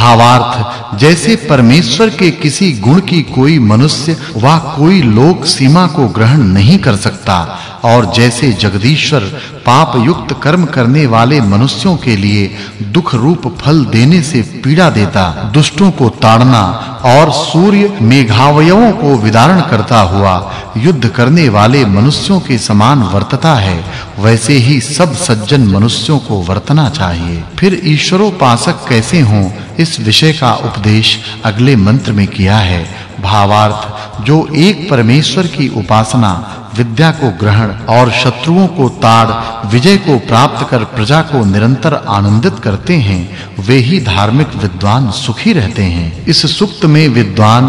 भावार्थ। जैसे परमेश्वर के किसी गुण की कोई मनुष्य वा कोई लोक सीमा को ग्रहण नहीं कर सकता और जैसे जगदीश्वर पाप युक्त कर्म करने वाले मनुष्यों के लिए दुख रूप फल देने से पीड़ा देता, दुष्टों को ताड़ना और सूर्य मेघावयों को विदारण करता हुआ युद्ध करने वाले मनुष्यों के समान वर्तता है, वैसे ही सब सज्जन मनुष्यों को वर्तना चाहिए। फिर ईश्वरोपासक कैसे हों? इस विषय का उपदेश अगले मंत्र में किया है। भावार्थ, जो एक परमेश्वर की उपासना विद्या को ग्रहण और शत्रुओं को ताड़, विजय को प्राप्त कर प्रजा को निरंतर आनंदित करते हैं, वे ही धार्मिक विद्वान सुखी रहते हैं। इस सुक्त में विद्वान,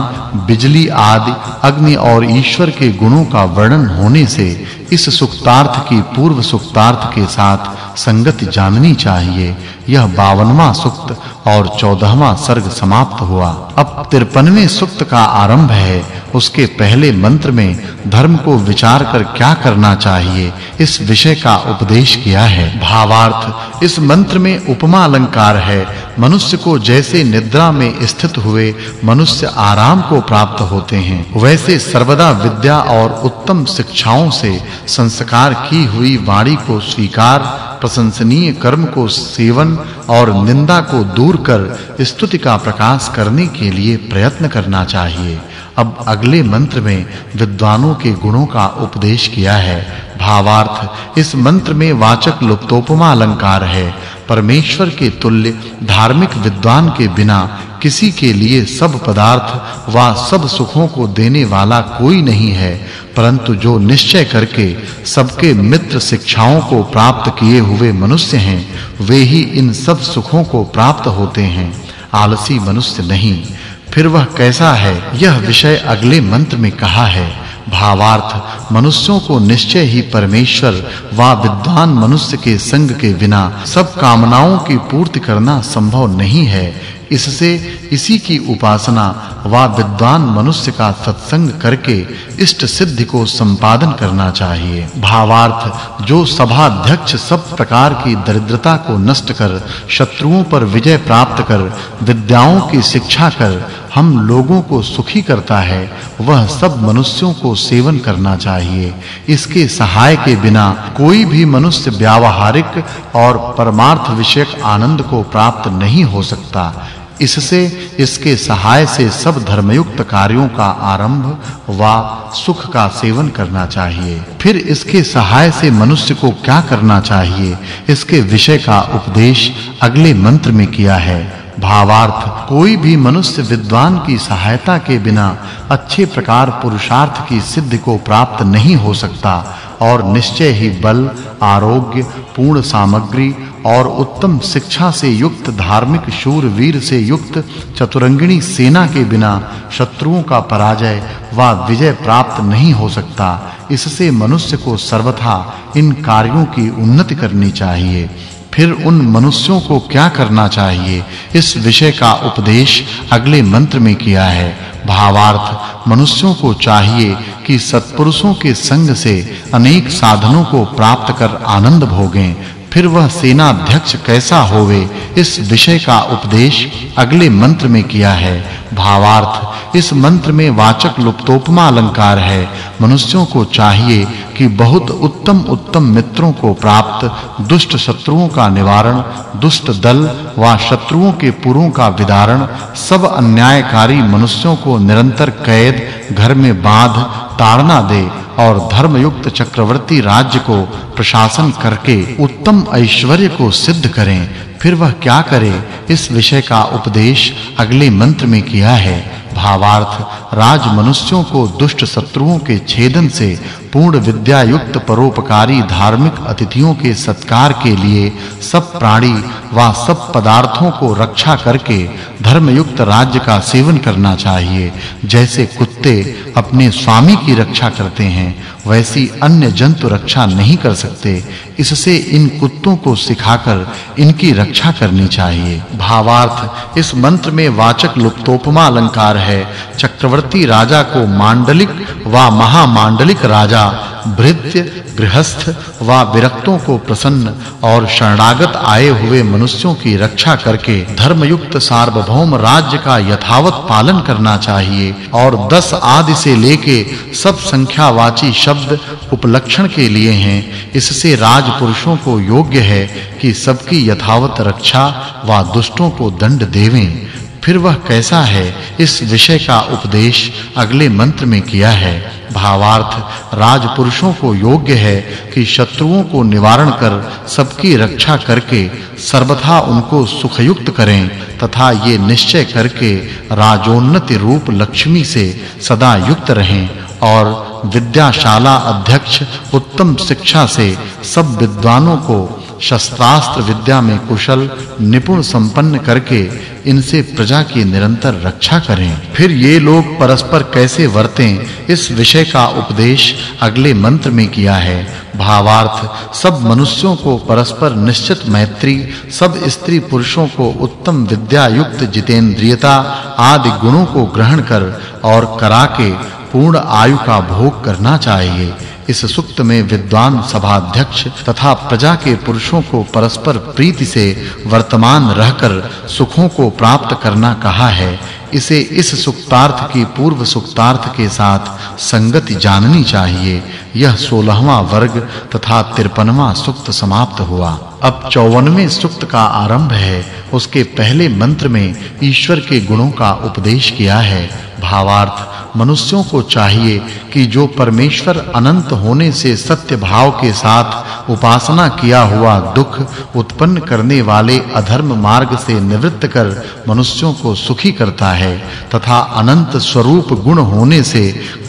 बिजली आदि, अग्नि और ईश्वर के गुणों का वर्णन होने से इस सुक्तार्थ की पूर्व सुक्तार्थ के साथ संगति जाननी चाहिए। यह 52वां सुक्त और 14वां सर्ग समाप्त हुआ। अब 53वें सुक्त का आरंभ है। उसके पहले मंत्र में धर्म को विचार कर क्या करना चाहिए, इस विषय का उपदेश किया है। भावार्थ, इस मंत्र में उपमा अलंकार है। मनुष्य को जैसे निद्रा में स्थित हुए मनुष्य आराम को प्राप्त होते हैं, वैसे सर्वदा विद्या और उत्तम शिक्षाओं से संस्कार की हुई वाणी को स्वीकार, प्रशंसनीय कर्म को सेवन और निंदा को दूर कर स्तुति का प्रकाश करने के लिए प्रयत्न करना चाहिए। अब अगले मंत्र में विद्वानों के गुणों का उपदेश किया है। भावार्थ, इस मंत्र में वाचक् लुप्तोपमा अलंकार है। परमेश्वर के तुल्य, धार्मिक विद्वान के बिना किसी के लिए सब पदार्थ व सब सुखों को देने वाला कोई नहीं है, परंतु जो निश्चय करके सबके मित्र शिक्षाओं को प्राप्त किए हुए मनुष्य हैं, वे ही इन सब सुखों को प्राप्त होते हैं। आलसी मनुष्य नहीं। फिर वह कैसा है? यह विषय अगले मंत्र में कहा है। भावार्थ मनुष्यों को निश्चय ही परमेश्वर व विद्वान मनुष्य के संग के बिना सब कामनाओं की पूर्ति करना संभव नहीं है। इससे इसी की उपासना व विद्वान मनुष्य का सत्संग करके इष्ट सिद्धि को संपादन करना चाहिए। भावार्थ जो सभा अध्यक्ष सब प्रकार की दरिद्रता को नष्ट कर, शत्रुओं पर विजय प्राप्त कर, विद्याओं की शिक्षा कर हम लोगों को सुखी करता है, वह सब मनुष्यों को सेवन करना चाहिए। इसके सहाय के बिना कोई भी मनुष्य व्यावहारिक और परमार्थ विषयक आनंद को प्राप्त नहीं हो सकता। इससे इसके सहाय से सब धर्मयुक्त कार्यों का आरंभ व सुख का सेवन करना चाहिए। फिर इसके सहाय से मनुष्य को क्या करना चाहिए? इसके विषय का उपदेश अगले मंत्र में किया है। भावार्थ, कोई भी मनुष्य विद्वान की सहायता के बिना अच्छे प्रकार पुरुषार्थ की सिद्धि को प्राप्त नहीं हो सकता, और निश्चय ही बल, आरोग्य, पूर्ण सामग्री और उत्तम शिक्षा से युक्त, धार्मिक शूरवीर से युक्त, चतुरंगिणी सेना के बिना शत्रुओं का पराजय व विजय प्राप्त नहीं हो सकता। इससे मनुष्य को सर्वथा इन कार्यों की उन्नति करनी चाहिए। फिर उन मनुष्यों को क्या करना चाहिए? इस विषय का उपदेश अगले मंत्र में किया है। भावार्थ, मनुष्यों को चाहिए कि सत्पुरुषों के संग से अनेक साधनों को प्राप्त कर आनंद भोगें। फिर वह सेना अध्यक्ष कैसा होवे? इस विषय का उपदेश अगले मंत्र में किया है। भावार्थ, इस मंत्र में वाचक् लुप्तोपमा अलंकार है। मनुष्यों को चाहिए कि बहुत उत्तम उत्तम मित्रों को प्राप्त, दुष्ट शत्रुओं का निवारण, दुष्ट दल व शत्रुओं के पुरों का विदारण, सब अन्यायकारी मनुष्यों को निरंतर कैद, घर में बाँध, ताड़ना दे और धर्मयुक्त चक्रवर्ती राज्य को प्रशासन करके उत्तम ऐश्वर्य को सिद्ध करें। फिर वह क्या करे? इस विषय का उपदेश अगले मंत्र में किया है। भावार्थ राज मनुष्यों को दुष्ट शत्रुओं के छेदन से पूर्ण विद्या युक्त परोपकारी धार्मिक अतिथियों के सत्कार के लिए सब प्राणी व सब पदार्थों को रक्षा करके धर्म युक्त राज्य का सेवन करना चाहिए। जैसे कुत्ते अपने स्वामी की रक्षा करते हैं, वैसी अन्य जंतु रक्षा नहीं कर सकते। इससे इन कुत्तों को सिखाकर इनकी रक्षा करनी चाहिए। भावार्थ, इस मंत्र में वाचक् लुप्तोपमा अलंकार है। चक्रवर्ती राजा को मांडलिक व महामांडलिक राजा भृत्य, गृहस्थ व विरक्तों को प्रसन्न और शरणागत आए हुए मनुष्यों की रक्षा करके धर्मयुक्त सार्वभौम राज्य का यथावत पालन करना चाहिए और दस आदि से लेके सब संख्यावाची शब्द उपलक्षण के लिए हैं। इससे राजपुरुषों को योग्य है कि सबकी यथावत रक्षा व दुष्टों को दंड देवें। फिर वह कैसा है? इस विषय का उपदेश अगले मंत्र में किया है। भावार्थ, राजपुरुषों को योग्य है कि शत्रुओं को निवारण कर सबकी रक्षा करके सर्वथा उनको सुखयुक्त करें तथा ये निश्चय करके राजोन्नति रूप लक्ष्मी से सदा युक्त रहें और विद्याशाला अध्यक्ष उत्तम शिक्षा से सब विद्वानों को शस्त्रास्त्र विद्या में कुशल, निपुण संपन्न करके इनसे प्रजा की निरंतर रक्षा करें। फिर ये लोग परस्पर कैसे वर्तें, इस विषय का उपदेश अगले मंत्र में किया है। भावार्थ, सब मनुष्यों को परस्पर निश्चित मैत्री, सब स्त्री पुरुषों को उत्तम विद्या युक्त जितेंद्रियता आदि गुणों को ग्रहण कर और करा के पूर्ण आयु का भोग करना चाहिए। इस सुक्त में विद्वान सभा अध्यक्ष तथा प्रजा के पुरुषों को परस्पर प्रीति से वर्तमान रहकर सुखों को प्राप्त करना कहा है। इसे इस सुक्तार्थ की पूर्व सुक्तार्थ के साथ संगति जाननी चाहिए। यह 16वां वर्ग तथा 53वां सुक्त समाप्त हुआ। अब 54वें सुक्त का आरंभ है। उसके पहले मंत्र में ईश्वर के गुणों का उपदेश किया है। भावार्थ, मनुष्यों को चाहिए कि जो परमेश्वर अनंत होने से सत्य भाव के साथ उपासना किया हुआ दुख उत्पन्न करने वाले अधर्म मार्ग से निवृत्त कर मनुष्यों को सुखी करता है, तथा अनंत स्वरूप गुण होने से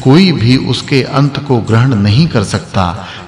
कोई भी उसके अंत को ग्रहण नहीं कर सकता।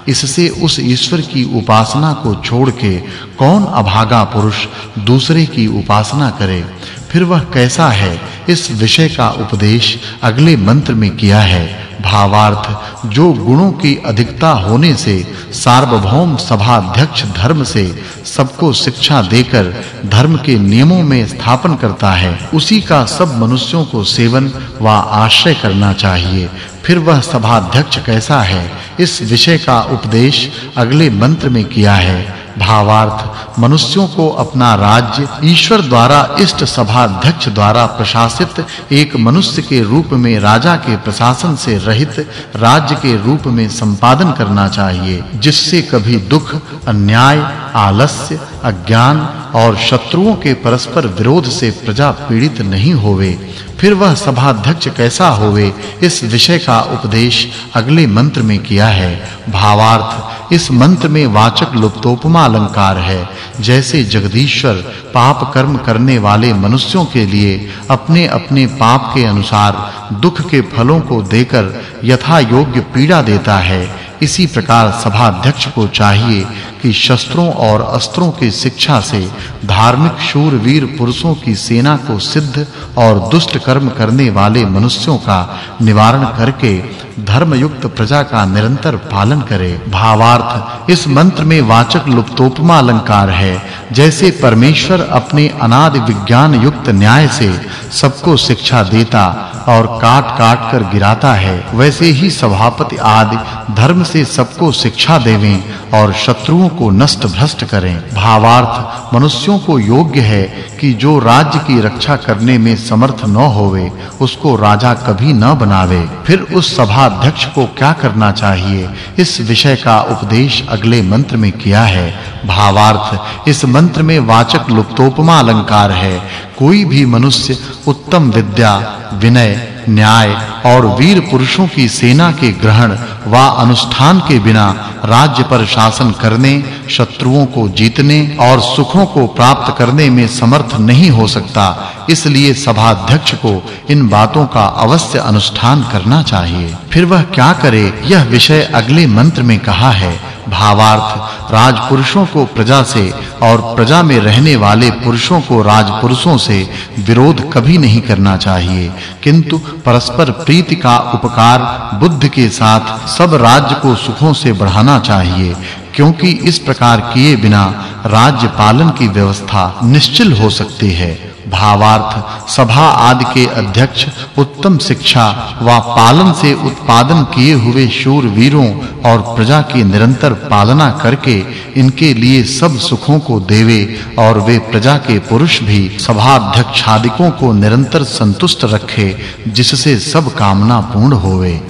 इससे उस ईश्वर की उपासना को छोड़ के कौन अभागा पुरुष दूसरे की उपासना करे? फिर वह कैसा है? इस विषय का उपदेश अगले मंत्र में किया है। भावार्थ, जो गुणों की अधिकता होने से, सार्वभौम सभाध्यक्ष धर्म से सबको शिक्षा देकर धर्म के नियमों में स्थापन करता है, उसी का सब मनुष्यों को सेवन व आश्रय करना चाहिए। फिर वह सभाध्यक्ष कैसा है? इस विषय का उपदेश अगले मंत्र में किया है। भावार्थ मनुष्यों को अपना राज्य ईश्वर द्वारा, इष्ट सभा अध्यक्ष द्वारा प्रशासित, एक मनुष्य के रूप में राजा के प्रशासन से रहित, राज्य के रूप में संपादन करना चाहिए, जिससे कभी दुख, अन्याय, आलस्य, अज्ञान और शत्रुओं के परस्पर विरोध से प्रजा पीड़ित नहीं होवे, फिर वह सभाध्यक्ष कैसा होवे, इस विषय का उपदेश अगले मंत्र में किया है। भावार्थ, इस मंत्र में वाचक् लुप्तोपमा अलंकार है। जैसे जगदीश्वर पाप कर्म करने वाले मनुष्यों के लिए अपने-अपने पाप के अनुसार दुख के फलों को देकर यथा योग्य पीड़ा देता है, इसी प्रकार सभा अध्यक्ष को चाहिए कि शस्त्रों और अस्त्रों की शिक्षा से धार्मिक शूरवीर पुरुषों की सेना को सिद्ध और दुष्ट कर्म करने वाले मनुष्यों का निवारण करके धर्मयुक्त प्रजा का निरंतर पालन करे। भावार्थ, इस मंत्र में वाचक् लुप्तोपमा अलंकार है, जैसे परमेश्वर अपने अनादि विज्ञान युक्त न्याय से सबको शिक्षा देता और काट-काट कर गिराता है, वैसे ही सभापति आदि धर्म से सबको शिक्षा देवें और शत्रुओं को नष्ट भ्रष्ट करें। भावार्थ, मनुष्यों को योग्य है कि जो राज्य की रक्षा करने में समर्थ न होवे, उसको राजा कभी न बनावे। फिर उस सभा अध्यक्ष को क्या करना चाहिए? इस विषय का उपदेश अगले मंत्र में किया है। भावार्थ, इस मंत्र में वाचक् लुप्तोपमा अलंकार है। कोई भी मनुष्य उत्तम विद्या, विनय, न्याय और वीर पुरुषों की सेना के ग्रहण व अनुष्ठान के बिना राज्य पर शासन करने, शत्रुओं को जीतने और सुखों को प्राप्त करने में समर्थ नहीं हो सकता। इसलिए सभा अध्यक्ष को इन बातों का अवश्य अनुष्ठान करना चाहिए। फिर वह क्या करे, यह विषय अगले मंत्र में कहा है। भावार्थ, राजपुरुषों को प्रजा से और प्रजा में रहने वाले पुरुषों को राजपुरुषों से विरोध कभी नहीं करना चाहिए। किंतु परस्पर प्रीति का उपकार, बुद्ध के साथ सब राज्य को सुखों से बढ़ाना करना चाहिए, क्योंकि इस प्रकार किए बिना राज्य पालन की व्यवस्था निश्चिल हो सकती है। भावार्थ, सभा आदि के अध्यक्ष, उत्तम शिक्षा व पालन से उत्पादन किए हुए शूर वीरों और प्रजा की निरंतर पालना करके इनके लिए सब सुखों को देवे और वे प्रजा के पुरुष भी सभा अध्यक्षादिकों को निरंतर संतुष्ट रखे, जिससे सब कामना पूर्ण होवे।